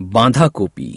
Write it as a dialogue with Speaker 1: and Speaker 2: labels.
Speaker 1: বাঁধাকপি।